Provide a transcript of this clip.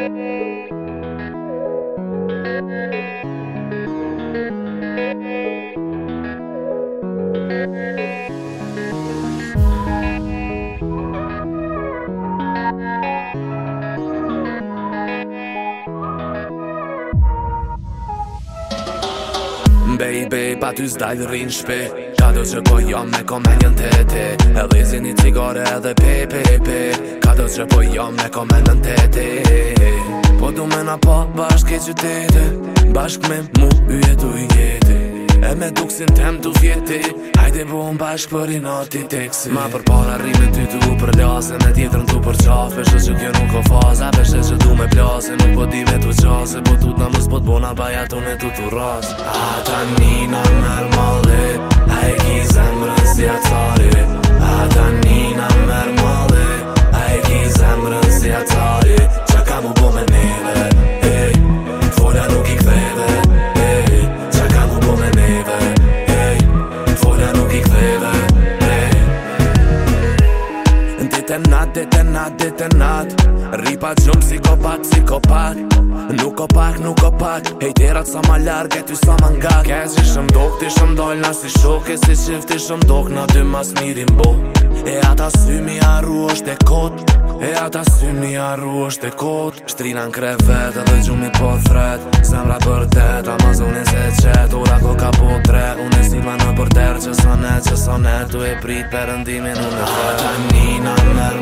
Baby, pa ty zdaj rrinë shpe Kado që po jam me komendjen të ti E lizi një cigare edhe pe, pe pi Kado që po jam me komendjen të ti Po du me na po bashk e qytete Bashk me mu u jetu i jeti E me duk si në tem të fjeti Hajde bu në bashk për i nati teksi Ma për para rime ty tu për lase Me në tu për qafë Peshe që kjo nuk o faza Peshe që du me plase Nuk po di me tu qase Po tut në mës po të bona Baja tu ne tu tu ras A ta nina nërmallit like he's dit nat, dit nat Ripa gjumë si kopak, si kopak Nuk kopak, nuk kopak Hej tjerat sa ma larg e ty sa ma nga Kez i dok, ti shëm dol na si shok E si shif ti shëm dok na dy mas mirin bo E ata sy mi arru është e kot E ata sy mi arru është e kot Shtrina në krevet edhe gjumë i po thret Zemra për det, Amazonin se qet Ura ko ka po tre, unë e si ma në për tërë Qësonet, qësonet, Tu e prit për rëndimin unë të të të të